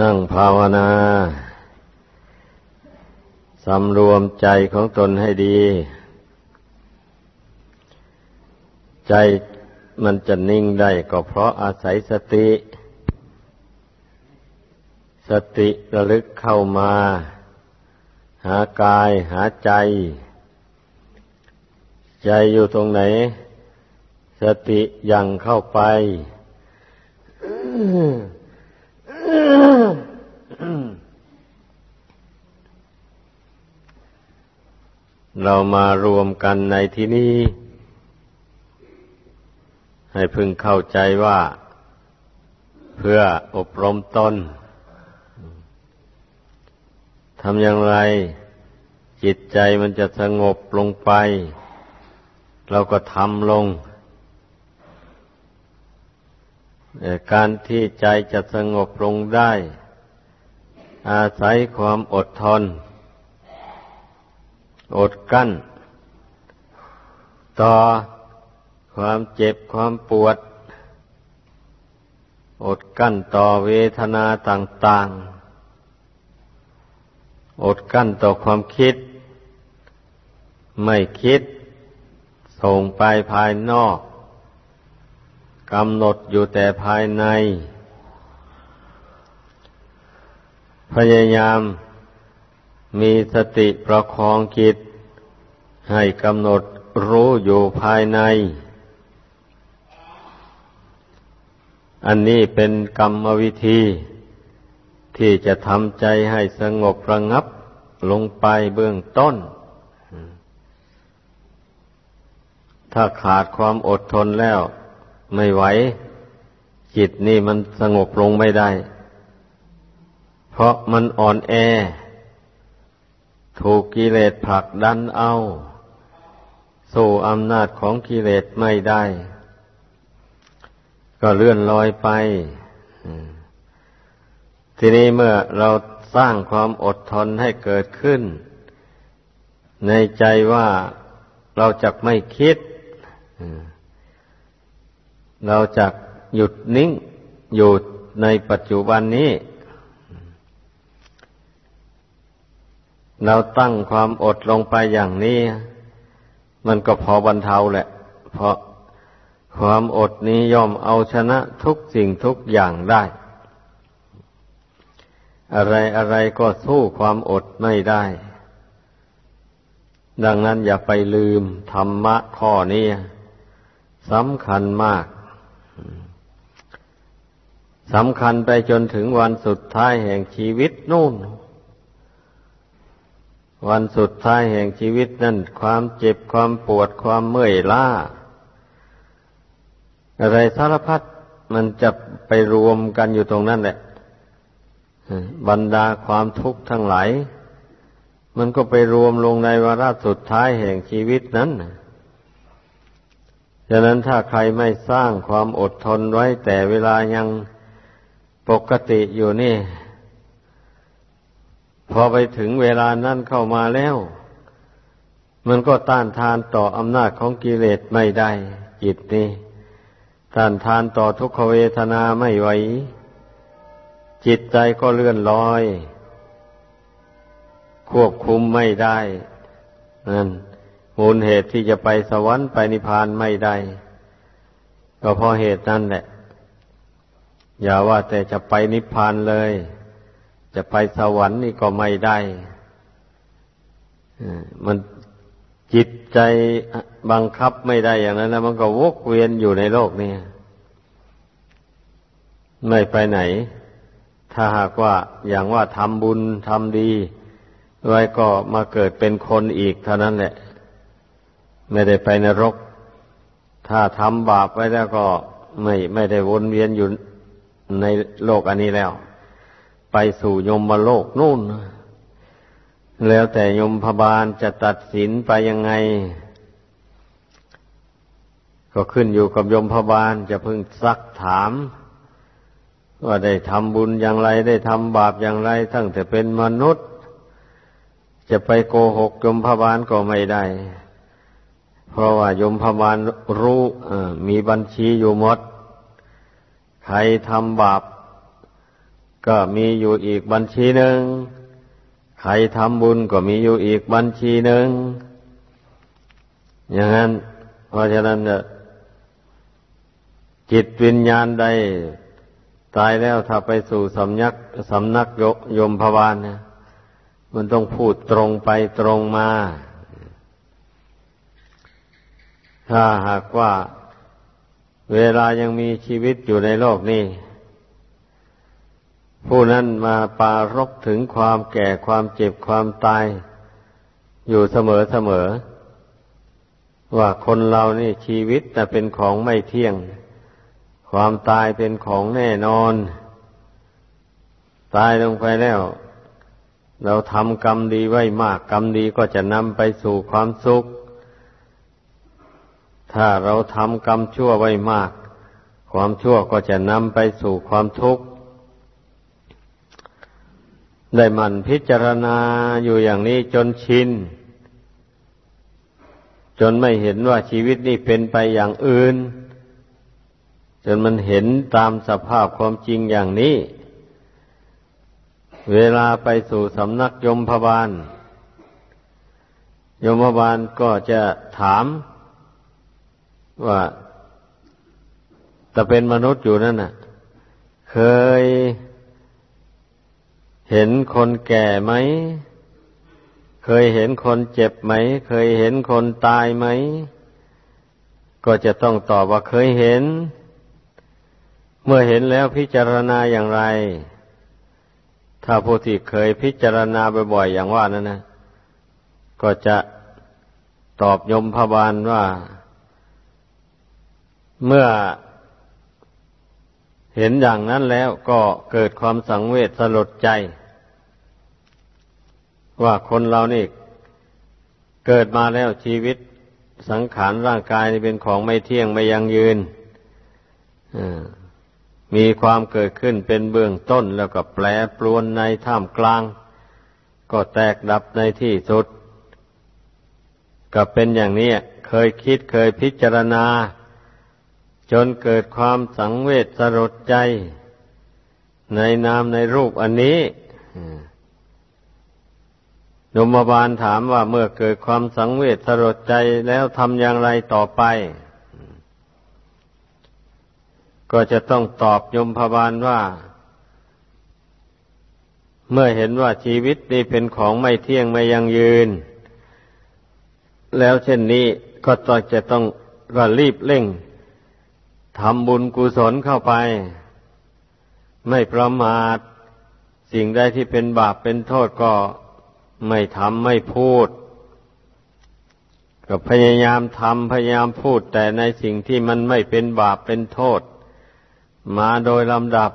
นั่งภาวนาสำรวมใจของตนให้ดี ใจมันจะนิ่งได้ก็เพราะอาศัยสติ สติระลึกเข้ามา หากายหาใจ ใจอยู่ตรงไหน สติยังเข้าไป เรามารวมกันในที่นี้ ให้พึงเข้าใจว่า เพื่ออบรมตนทำอย่างไร จิตใจมันจะสงบลงไป เราก็ทำลง การที่ใจจะสงบลงได้ อาศัยความอดทน อดกั้น ต่อความเจ็บความปวด อดกั้นต่อเวทนาต่างๆ อดกั้นต่อความคิด ไม่คิดส่งไปภายนอก กำหนดอยู่แต่ภายใน พยายามมีสติประคองจิต ให้กำหนดรู้อยู่ภายใน อันนี้เป็นกรรมวิธี ที่จะทำใจให้สงบระงับลงไปเบื้องต้น ถ้าขาดความอดทนแล้ว ไม่ไหว จิตนี่มันสงบลงไม่ได้ เพราะมันอ่อนแอ ถูกกิเลสผลักดันเอา สู่อำนาจของกิเลสไม่ได้ ก็เลื่อนลอยไป ทีนี้เมื่อเราสร้างความอดทนให้เกิดขึ้น ในใจว่าเราจะไม่คิด เราจะหยุดนิ่งอยู่ในปัจจุบันนี้ เราตั้งความอดลงไปอย่างนี้ มันก็พอบรรเทาแหละ เพราะความอดนี้ย่อมเอาชนะทุกสิ่งทุกอย่างได้ อะไรอะไรก็สู้ความอดไม่ได้ ดังนั้นอย่าไปลืมธรรมะข้อนี้สำคัญมาก สำคัญไปจนถึงวันสุดท้ายแห่งชีวิตนู่น วันสุดท้ายแห่งชีวิตนั่น ความเจ็บความปวดความเมื่อยล้า อะไรสารพัดมันจะไปรวมกันอยู่ตรงนั้นแหละ บรรดาความทุกข์ทั้งหลาย มันก็ไปรวมลงในวาระสุดท้ายแห่งชีวิตนั้นฉะนั้นถ้าใครไม่สร้างความอดทนไว้แต่เวลายัง ปกติอยู่นี่ พอไปถึงเวลานั้นเข้ามาแล้ว มันก็ต้านทานต่ออำนาจของกิเลสไม่ได้ จิตนี่ต้านทานต่อทุกขเวทนาไม่ไหว จิตใจก็เลื่อนลอย ควบคุมไม่ได้นั่นมูลเหตุที่จะไปสวรรค์ไปนิพพานไม่ได้ ก็เพราะเหตุนั้นแหละ อย่าว่าแต่จะไปนิพพานเลย จะไปสวรรค์นี่ก็ไม่ได้มันจิตใจบังคับไม่ได้อย่างนั้นแล้วมันก็วกเวียนอยู่ในโลกนี้ไม่ไปไหน ถ้าหากว่าอย่างว่าทำบุญทำดี ไว้ก็มาเกิดเป็นคนอีกเท่านั้นแหละ ไม่ได้ไปนรก ถ้าทำบาปไว้แล้วก็ไม่ไม่ได้วนเวียนอยู่ ในโลกอันนี้แล้ว ไปสู่ยมโลกนู่น แล้วแต่ยมพบาลจะตัดสินไปยังไง ก็ขึ้นอยู่กับยมพบาลจะพึงซักถาม ว่าได้ทำบุญอย่างไรได้ทำบาปอย่างไรทั้งแต่เป็นมนุษย์ จะไปโกหกยมพบาลก็ไม่ได้ เพราะว่ายมพบาลรู้มีบัญชีอยู่หมด ใครทำบาปก็มีอยู่อีกบัญชีหนึ่ง ใครทำบุญก็มีอยู่อีกบัญชีหนึ่ง อย่างนั้น เพราะฉะนั้นจิตวิญญาณใดตายแล้วถ้าไปสู่สำนักสำนักยมพวานเนี่ยมันต้องพูดตรงไปตรงมา ถ้าหากว่า เวลายังมีชีวิตอยู่ในโลกนี้ ผู้นั้นมาปารกถึงความแก่ความเจ็บความตาย อยู่เสมอเสมอ ว่าคนเรานี่ชีวิตแต่เป็นของไม่เที่ยง ความตายเป็นของแน่นอน ตายลงไปแล้ว เราทำกรรมดีไว้มากกรรมดีก็จะนำไปสู่ความสุข ถ้าเราทำกรรมชั่วไว้มาก ความชั่วก็จะนำไปสู่ความทุกข์ ได้มันพิจารณาอยู่อย่างนี้จนชิน จนไม่เห็นว่าชีวิตนี้เป็นไปอย่างอื่น จนมันเห็นตามสภาพความจริงอย่างนี้ เวลาไปสู่สำนักยมพบาล ยมพบาลก็จะถาม ว่าแต่เป็นมนุษย์อยู่นั่นน่ะ เคยเห็นคนแก่ไหม เคยเห็นคนเจ็บไหม เคยเห็นคนตายไหม ก็จะต้องตอบว่าเคยเห็น เมื่อเห็นแล้วพิจารณาอย่างไร ถ้าผู้ที่เคยพิจารณาบ่อยๆอย่างว่านั้นนะ ก็จะตอบยมพบาลว่า เมื่อเห็นอย่างนั้นแล้วก็เกิดความสังเวชสลดใจ ว่าคนเรานี่เกิดมาแล้วชีวิตสังขารร่างกายนี่เป็นของไม่เที่ยงไม่ยังยืนมีความเกิดขึ้นเป็นเบื้องต้นแล้วก็แปรปรวนในท่ามกลาง ก็แตกดับในที่สุด ก็เป็นอย่างนี้เคยคิดเคยพิจารณา จนเกิดความสังเวชสลดใจ ในนามในรูปอันนี้ยมบาลถามว่าเมื่อเกิดความสังเวชสลดใจแล้วทำอย่างไรต่อไป ก็จะต้องตอบยมพบาลว่า เมื่อเห็นว่าชีวิตนี้เป็นของไม่เที่ยงไม่ยังยืน แล้วเช่นนี้ก็ต้องจะต้องว่ารีบเร่ง ทำบุญกุศลเข้าไป ไม่ประมาท สิ่งใดที่เป็นบาปเป็นโทษก็ไม่ทำไม่พูด ก็พยายามทำพยายามพูด แต่ในสิ่งที่มันไม่เป็นบาปเป็นโทษ มาโดยลำดับ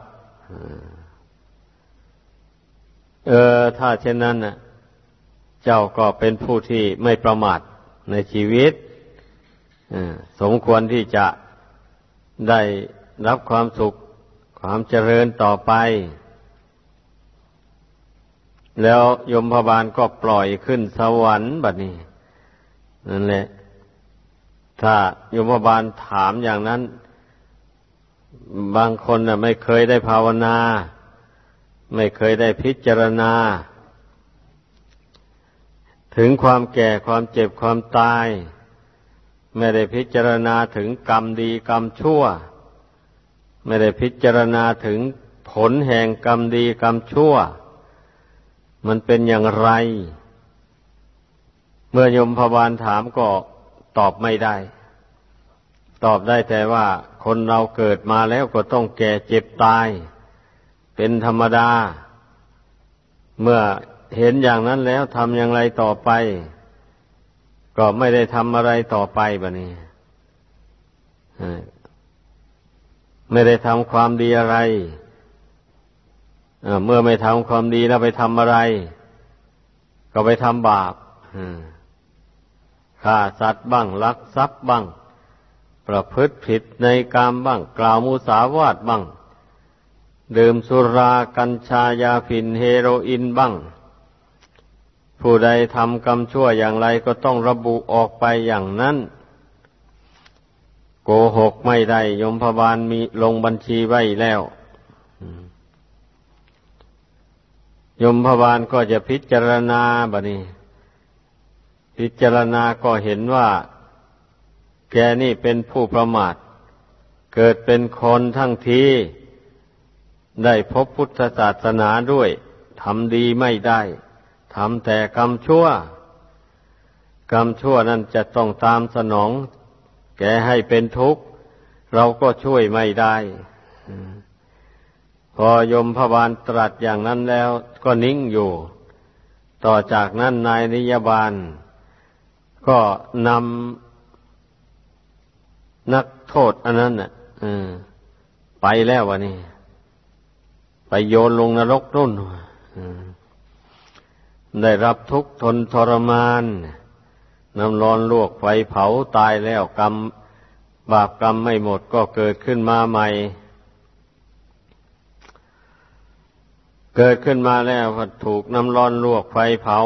เออ ถ้าเช่นนั้นน่ะ เจ้าก็เป็นผู้ที่ไม่ประมาทในชีวิตสมควรที่จะ ได้รับความสุขความเจริญต่อไป แล้วยมพบาลก็ปล่อยขึ้นสวรรค์บัดนี้นั่นแหละ ถ้ายมพบาลถามอย่างนั้น บางคนน่ะ ไม่เคยได้ภาวนา ไม่เคยได้พิจารณา ถึงความแก่ความเจ็บความตาย ไม่ได้พิจารณาถึงกรรมดีกรรมชั่ว ไม่ได้พิจารณาถึงผลแห่งกรรมดีกรรมชั่ว มันเป็นอย่างไร เมื่อยมพบาลถามก็ตอบไม่ได้ ตอบได้แต่ว่าคนเราเกิดมาแล้วก็ต้องแก่เจ็บตาย เป็นธรรมดา เมื่อเห็นอย่างนั้นแล้วทำอย่างไรต่อไป ก็ไม่ได้ทำอะไรต่อไปบะนี้ไม่ได้ทำความดีอะไรเมื่อไม่ทำความดีแล้วไปทำอะไร ก็ไปทำบาปฆ่าสัตว์บ้างลักทรัพย์บ้าง ประพฤติผิดในกามบ้าง กล่าวมุสาวาทบ้าง ดื่มสุรากัญชายาฝิ่นเฮโรอีนบ้าง ผู้ใดทำกรรมชั่วอย่างไรก็ต้องระบุออกไปอย่างนั้น โกหกไม่ได้ยมพบาลมีลงบัญชีไว้แล้วยมพบาลก็จะพิจารณาบะนี้ พิจารณาก็เห็นว่า แกนี่เป็นผู้ประมาท เกิดเป็นคนทั้งที ได้พบพุทธศาสนาด้วยทำดีไม่ได้ ทำแต่กรรมชั่ว กรรมชั่วนั้นจะต้องตามสนอง แกให้เป็นทุกข์ เราก็ช่วยไม่ได้ พอยมพบาลตรัสอย่างนั้นแล้วก็นิ่งอยู่ ต่อจากนั้นนายนิยบาล ก็นำนักโทษอันนั้นน่ะไปแล้ววะนี่ ไปโยนลงนรกนุ่น ได้รับทุกข์ทนทรมานน้ำร้อนลวกไฟเผาตายแล้วกรรม บาปกรรมไม่หมดก็เกิดขึ้นมาใหม่ เกิดขึ้นมาแล้วถูกน้ำร้อนลวกไฟเผา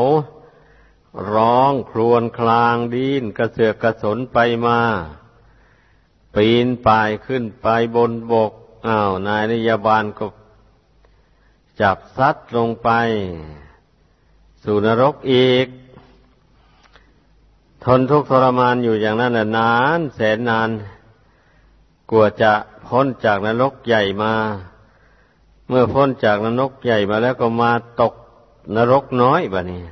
ร้องครวญคลางดินกระเสือกกระสนไปมา ปีนป่ายขึ้นไปบนบกอ้าวนายนิยบาลก็จับซัดลงไป สู่นรกอีก ทนทุกข์ทรมานอยู่อย่างนั้นนาน แสนนานกลัวจะพ้นจากนรกใหญ่มา เมื่อพ้นจากนรกใหญ่มาแล้วก็มาตกนรกน้อยบะนี่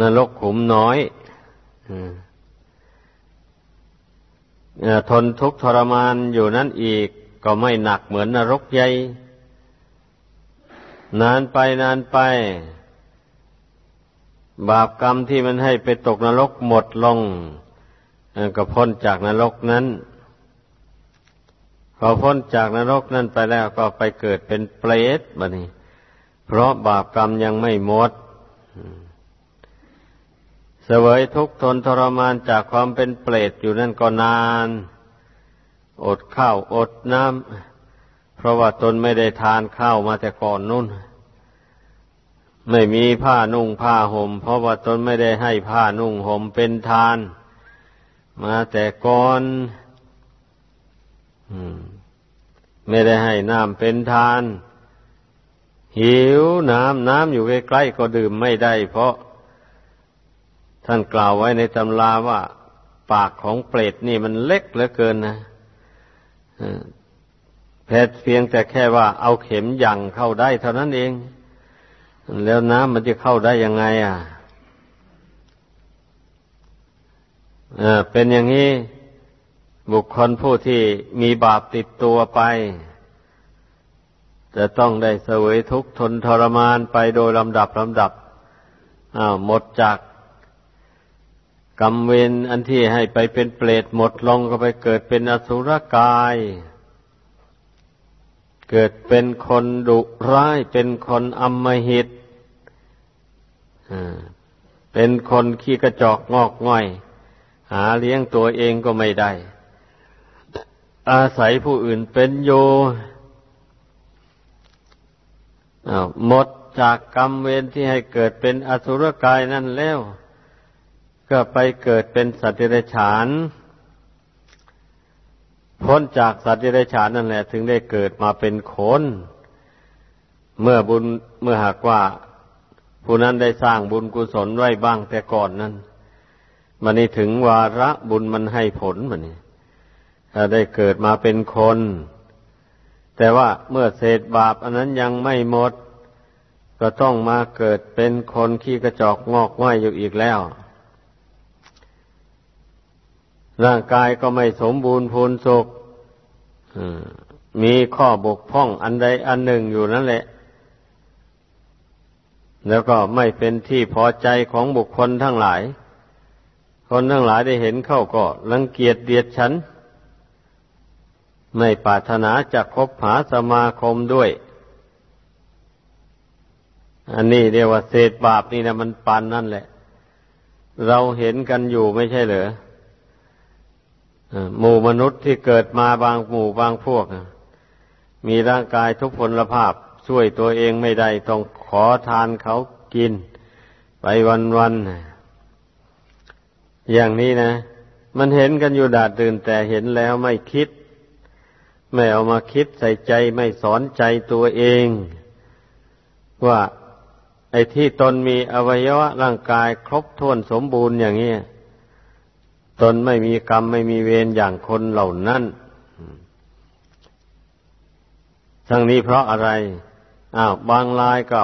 นรกขุมน้อยทนทุกข์ทรมานอยู่นั่นอีก ก็ไม่หนักเหมือนนรกใหญ่ นานไปนานไป บาปกรรมที่มันให้ไปตกนรกหมดลงก็พ้นจากนรกนั้น พอพ้นจากนรกนั่นไปแล้วก็ไปเกิดเป็นเปรตบะนี่เพราะบาปกรรมยังไม่หมดเสวยทุกข์ทนทรมานจากความเป็นเปรตอยู่นั่นก็นาน อดข้าวอดน้ำเพราะว่าตนไม่ได้ทานข้าวมาแต่ก่อนนู่น ไม่มีผ้านุ่งผ้าห่ม เพราะว่าตนไม่ได้ให้ผ้านุ่งห่มเป็นทาน มาแต่ก่อนไม่ได้ให้น้ำเป็นทาน หิวน้ำน้ำอยู่ใกล้ๆก็ดื่มไม่ได้ เพราะ ท่านกล่าวไว้ในตำราว่า ปากของเปรตนี่มันเล็กเหลือเกินนะแพทย์เพียงแต่แค่ว่าเอาเข็มยั่งเข้าได้เท่านั้นเอง แล้วน้ำมันจะเข้าได้ยังไง อะเป็นอย่างนี้ บุคคลผู้ที่มีบาปติดตัวไป จะต้องได้เสวยทุกข์ทนทรมานไปโดยลำดับลำดับอ้าหมดจากกรรมเวรอันที่ให้ไปเป็นเปรตหมดลงก็ไปเกิดเป็นอสุรกาย เกิดเป็นคนดุร้ายเป็นคนอำมหิตเป็นคนขี้กระจอกงอกง่อย หาเลี้ยงตัวเองก็ไม่ได้ อาศัยผู้อื่นเป็นโยหมดจากกรรมเวรที่ให้เกิดเป็นอสุรกายนั่นแล้ว ก็ไปเกิดเป็นสัตว์เดรัจฉาน พ้นจากสัตว์เดรัจฉานนั่นแหละ ถึงได้เกิดมาเป็นคน เมื่อบุญเมื่อหากว่า ผู้นั้นได้สร้างบุญกุศลไว้บ้างแต่ก่อนนั้นมันนี้ถึงวาระบุญมันให้ผลมันนี่ถ้าได้เกิดมาเป็นคน แต่ว่าเมื่อเศษบาป อันนั้นยังไม่หมด ก็ต้องมาเกิดเป็นคนขี้กระจอกงอกง่อยอยู่อีกแล้วร่างกายก็ไม่สมบูรณ์พูนสุข มีข้อบกพร่องอันใดอันหนึ่งอยู่นั่นแหละ แล้วก็ไม่เป็นที่พอใจของบุคคลทั้งหลาย คนทั้งหลายได้เห็นเข้าก็รังเกียจเดียดฉัน ไม่ปรารถนาจะคบหาสมาคมด้วย อันนี้เรียกว่าเศษบาปนี่นะมันปานนั่นแหละ เราเห็นกันอยู่ไม่ใช่เหรอ หมู่มนุษย์ที่เกิดมาบางหมู่บางพวก มีร่างกายทุกพลภาพช่วยตัวเองไม่ได้ต้องขอทานเขากิน ไปวันๆอย่างนี้นะ มันเห็นกันอยู่ดาดตื่นแต่เห็นแล้วไม่คิด ไม่เอามาคิดใส่ใจไม่สอนใจตัวเอง ว่าไอ้ที่ตนมีอวัยวะร่างกายครบถ้วนสมบูรณ์อย่างนี้ ตนไม่มีกรรมไม่มีเวรอย่างคนเหล่านั้น ทั้งนี้เพราะอะไร อ้าวบางรายก็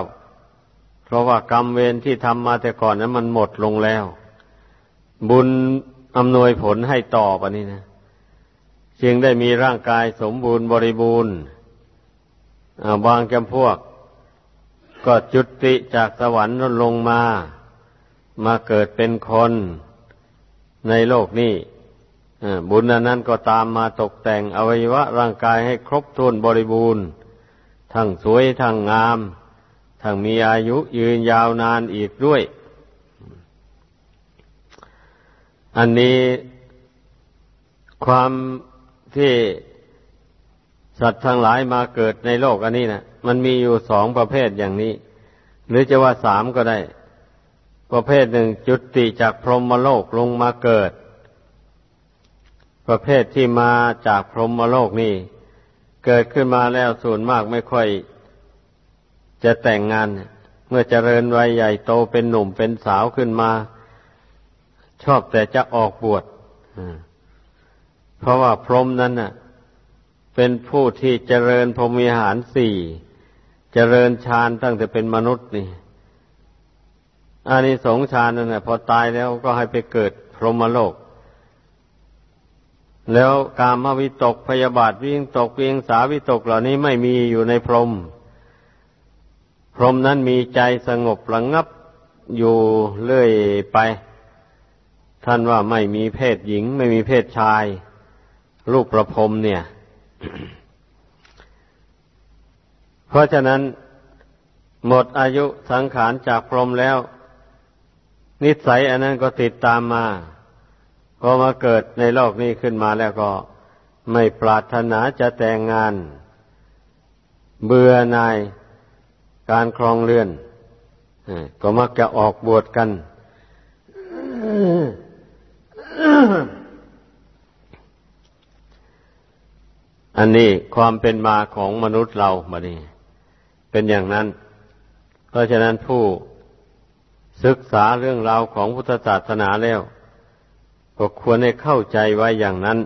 เพราะว่ากรรมเวรที่ทำมาแต่ก่อนนั้นมันหมดลงแล้ว บุญอำนวยผลให้ต่อปะนี่นะ จึงได้มีร่างกายสมบูรณ์บริบูรณ์บางจำพวก ก็จุติจากสวรรค์ลงมา มาเกิดเป็นคน ในโลกนี้บุญนั้นก็ตามมาตกแต่งอวัยวะร่างกายให้ครบถ้วนบริบูรณ์ ทั้งสวยทั้งงาม ทั้งมีอายุยืนยาวนานอีกด้วย อันนี้ความที่สัตว์ทั้งหลายมาเกิดในโลกอันนี้นะมันมีอยู่สองประเภทอย่างนี้ หรือจะว่าสามก็ได้ ประเภทหนึ่งจุติจากพรหมโลกลงมาเกิด ประเภทที่มาจากพรหมโลกนี่ เกิดขึ้นมาแล้วส่วนมากไม่ค่อย จะแต่งงาน เมื่อเจริญวัยใหญ่โตเป็นหนุ่มเป็นสาวขึ้นมา ชอบแต่จะออกบวชเพราะว่าพรหมนั้นน่ะ เป็นผู้ที่เจริญพรหมีหารสี่ เจริญฌานตั้งแต่เป็นมนุษย์นี่ อานิสงส์ฌานนั่นแหละพอตายแล้วก็ให้ไปเกิดพรหมโลก แล้วกามวิตกพยาบาทวิ่งตกเวิ่งสาวิตกเหล่านี้ไม่มีอยู่ในพรหมพรหมนั้นมีใจสงบระงงับอยู่เรื่อยไป ท่านว่าไม่มีเพศหญิง ไม่มีเพศชายรูปประพรมเนี่ย เพราะฉะนั้นหมดอายุสังขารจากพรหมแล้ว นิสัยอันนั้นก็ติดตามมาพอมาเกิดในโลกนี้ขึ้นมาแล้วก็ไม่ปรารถนาจะแต่งงาน เบื่อนายการครองเรือนก็มักจะออกบวชกันอันนี้ความเป็นมาของมนุษย์เราบัดนี้ เป็นอย่างนั้น เพราะฉะนั้นผู้ ศึกษาเรื่องราวของพุทธศาสนาแล้ว ก็ควรให้เข้าใจไว้อย่างนั้น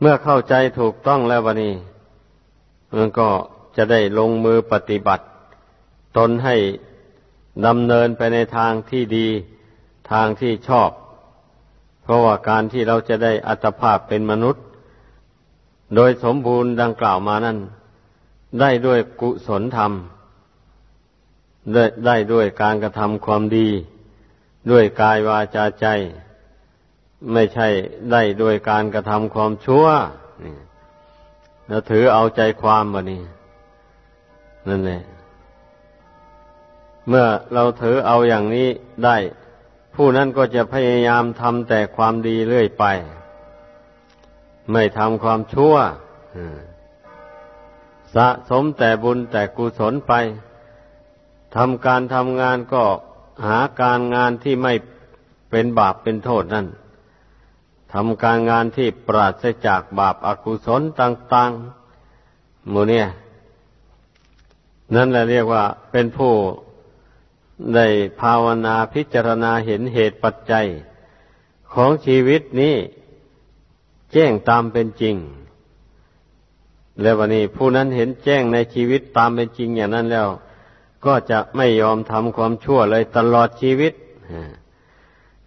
เมื่อเข้าใจถูกต้องแล้ววันนี้ มันก็จะได้ลงมือปฏิบัติ ตนให้ดำเนินไปในทางที่ดีทางที่ชอบ เพราะว่าการที่เราจะได้อัตภาพเป็นมนุษย์ โดยสมบูรณ์ดังกล่าวมานั้น ได้ด้วยกุศลธรรม ได้ได้ด้วยการกระทำความดี ด้วยกายวาจาใจ ไม่ใช่ได้ด้วยการกระทำความชั่วเราถือเอาใจความมานี่นั่นแหละเมื่อเราถือเอาอย่างนี้ได้ ผู้นั้นก็จะพยายามทำแต่ความดีเรื่อยไป ไม่ทำความชั่วสะสมแต่บุญแต่กุศลไป ทำการทำงานก็หาการงานที่ไม่เป็นบาปเป็นโทษนั่นทำการงานที่ปราศจากบาปอากุศลต่างๆมูเนี่ย นั่นแหละเรียกว่าเป็นผู้ได้ภาวนาพิจารณาเห็นเหตุปัจจัย ของชีวิตนี้แจ้งตามเป็นจริง แล้ววันนี้ผู้นั้นเห็นแจ้งในชีวิตตามเป็นจริงอย่างนั้นแล้ว ก็จะไม่ยอมทำความชั่วเลยตลอดชีวิต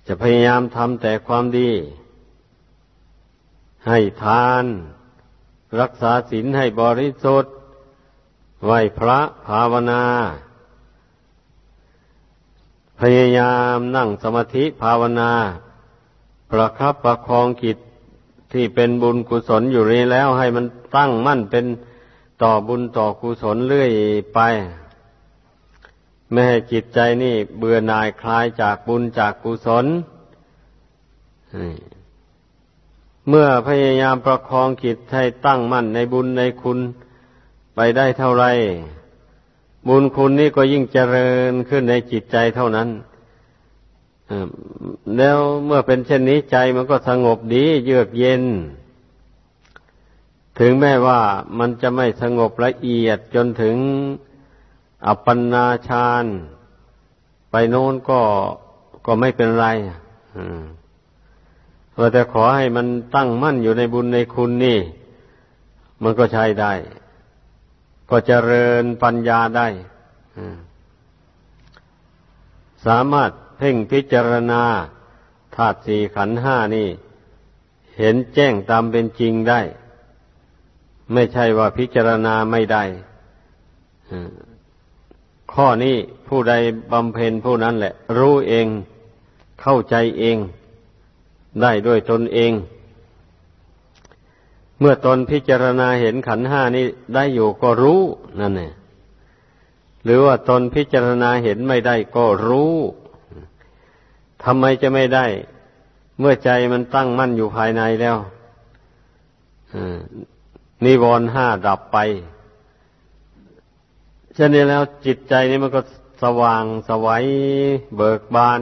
จะพยายามทำแต่ความดี ให้ทาน รักษาศีลให้บริสุทธิ์ไหวพระภาวนา พยายามนั่งสมาธิภาวนา ประคับประคองกิจที่เป็นบุญกุศลอยู่นี้แล้วให้มันตั้งมั่นเป็นต่อบุญต่อกุศลเรื่อยไป ไม่ให้จิตใจนี่เบื่อหน่ายคลายจากบุญจากกุศลเมื่อพยายามประคองจิตให้ตั้งมั่นในบุญในคุณไปได้เท่าไร บุญคุณนี่ก็ยิ่งเจริญขึ้นในจิตใจเท่านั้นแล้วเมื่อเป็นเช่นนี้ใจมันก็สงบดี เยือกเย็น ถึงแม้ว่ามันจะไม่สงบละเอียดจนถึง อัปปนาฌานไปโน้นก็ก็ไม่เป็นไรแต่ขอให้มันตั้งมั่นอยู่ในบุญในคุณนี่ มันก็ใช้ได้ ก็เจริญปัญญาได้สามารถเพ่งพิจารณาธาตุสี่ขันห้านี่ เห็นแจ้งตามเป็นจริงได้ ไม่ใช่ว่าพิจารณาไม่ได้ ข้อนี้ผู้ใดบำเพ็ญผู้นั้นแหละ รู้เองเข้าใจเอง ได้ด้วยตนเอง เมื่อตนพิจารณาเห็นขันห้านี้ได้อยู่ก็รู้นั่นเองหรือว่าตนพิจารณาเห็นไม่ได้ก็รู้ทำไมจะไม่ได้ เมื่อใจมันตั้งมั่นอยู่ภายในแล้วนิวรณ์ห้าดับไป ช่นนี้แล้วจิตใจนี้มันก็สว่างสวัยเบิกบาน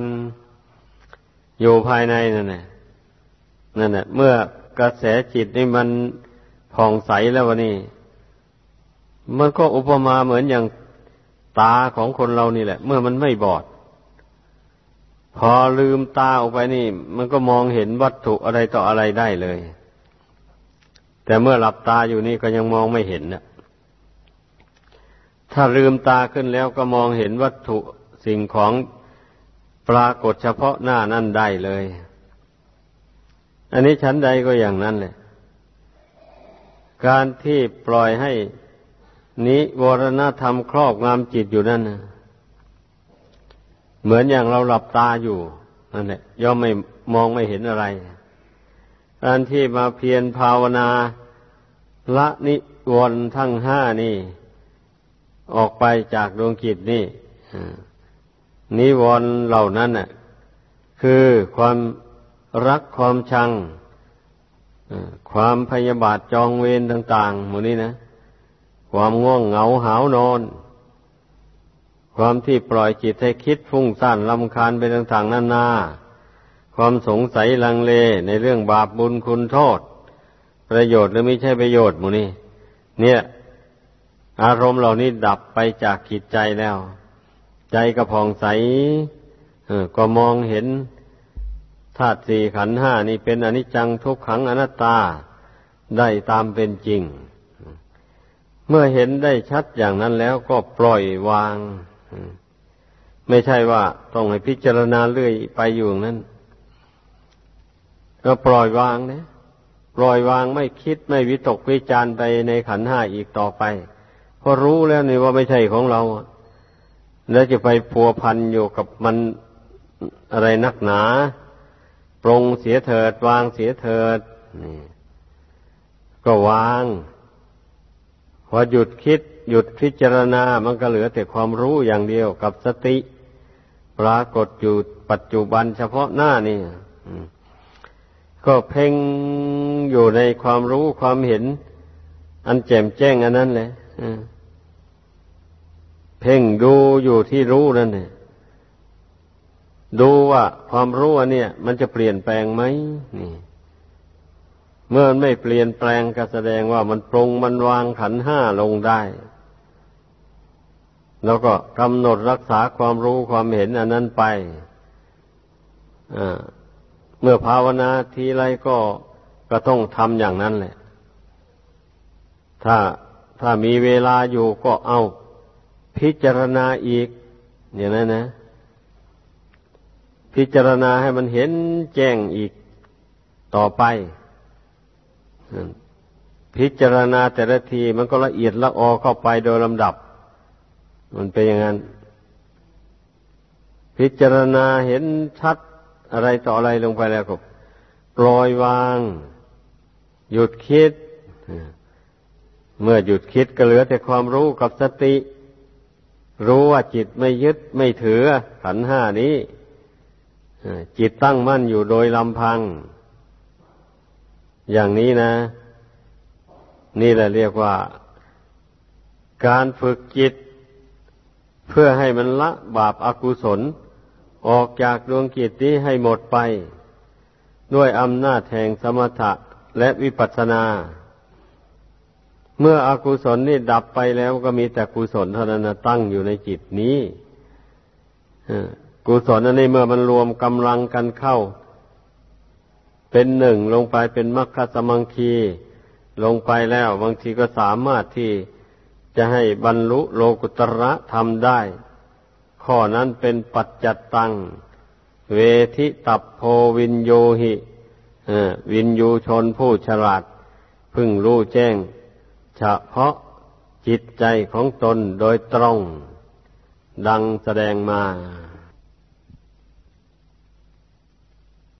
อยู่ภายในนั่นแหละนั่นแหละเมื่อกระแสจิตนี่มันผ่องใสแล้ววะนี่ มันก็อุปมาเหมือนอย่างตาของคนเรานี่แหละ เมื่อมันไม่บอด พอลืมตาออกไปนี่ มันก็มองเห็นวัตถุอะไรต่ออะไรได้เลย แต่เมื่อหลับตาอยู่นี่ก็ยังมองไม่เห็นนะ ถ้าลืมตาขึ้นแล้วก็มองเห็นวัตถุสิ่งของปรากฏเฉพาะหน้านั่นได้เลย อันนี้ชั้นใดก็อย่างนั้นแหละ การที่ปล่อยให้นิวรณธรรมครอบงำจิตอยู่นั่นนะเหมือนอย่างเราหลับตาอยู่นั่นแหละย่อมไม่มองไม่เห็นอะไร การที่มาเพียรภาวนาละนิวรณ์ทั้งห้านี่ ออกไปจากดวงจิตนี่นิวรณ์เหล่านั้นน่ะ คือความรักความชังความพยาบาทจองเวรต่างๆหมดนี้นะความง่วงเหงาหาวนอน ความที่ปล่อยจิตให้คิดฟุ้งซ่านลำคาญไปต่างๆนานา ความสงสัยลังเลในเรื่องบาปบุญคุณโทษ ประโยชน์หรือไม่ใช่ประโยชน์หมดนี้เนี่ย อารมณ์เหล่านี้ดับไปจากจิตใจแล้ว ใจก็ผ่องใสก็มองเห็นธาตุสี่ขันห้านี่เป็นอนิจจังทุกขังอนัตตาได้ตามเป็นจริง เมื่อเห็นได้ชัดอย่างนั้นแล้วก็ปล่อยวาง ไม่ใช่ว่าต้องให้พิจารณาเรื่อยไปอยู่นั้นก็ปล่อยวางนี่ยปล่อยวางไม่คิดไม่วิตกวิจารไปในขันห้าอีกต่อไป พอรู้แล้วนี่ว่าไม่ใช่ของเรา แล้วจะไปพัวพันอยู่กับมันอะไรนักหนาปรงเสียเถิด วางเสียเถิดนี่ก็วาง พอหยุดคิด หยุดพิจารณา มันก็เหลือแต่ความรู้อย่างเดียวกับสติ ปรากฏอยู่ปัจจุบันเฉพาะหน้านี่ก็เพ่งอยู่ในความรู้ความเห็น อันแจ่มแจ้งอันนั้นเลย เพ่งดูอยู่ที่รู้นั่นเนี่ยดูว่าความรู้อันเนี้ยมันจะเปลี่ยนแปลงไหมนี่ เมื่อมันไม่เปลี่ยนแปลงก็แสดงว่ามันปรงมันวางขันห้าลงได้ แล้วก็กำหนดรักษาความรู้ความเห็นอันนั้นไปเมื่อภาวนาทีไรก็ก็ต้องทำอย่างนั้นแหละ ถ้าถ้ามีเวลาอยู่ก็เอา พิจารณาอีก อย่างนั้นนะ พิจารณาให้มันเห็นแจ้งอีกต่อไป พิจารณาแต่ละทีมันก็ละเอียดละออเข้าไปโดยลำดับ มันเป็นอย่างนั้น พิจารณาเห็นชัดอะไรต่ออะไรลงไปแล้วก็ปล่อยวาง หยุดคิด เมื่อหยุดคิดก็เหลือแต่ความรู้กับสติ รู้ว่าจิตไม่ยึดไม่ถือขันห้านี้จิตตั้งมั่นอยู่โดยลำพัง อย่างนี้นะ นี่แหละเรียกว่า การฝึกจิต เพื่อให้มันละบาปอากุศล ออกจากดวงจิตนี้ให้หมดไป ด้วยอำนาจแห่งสมถะและวิปัสสนา เมื่ออกุศลนี่ดับไปแล้วก็มีแต่กุศลเท่านั้นตั้งอยู่ในจิตนี้กุศลนันนี่เมื่อมันรวมกำลังกันเข้า เป็นหนึ่งลงไปเป็นมรรคสมังคีลงไปแล้วบางทีก็สามารถที่จะให้บรรลุโลกุตระทำได้ ข้อนั้นเป็นปัจจัตตัง เวทิตับโพวินโยหิวินยูชนผู้ฉลาด พึ่งรู้แจ้ง เฉพาะจิตใจของตนโดยตรง ดังแสดงมา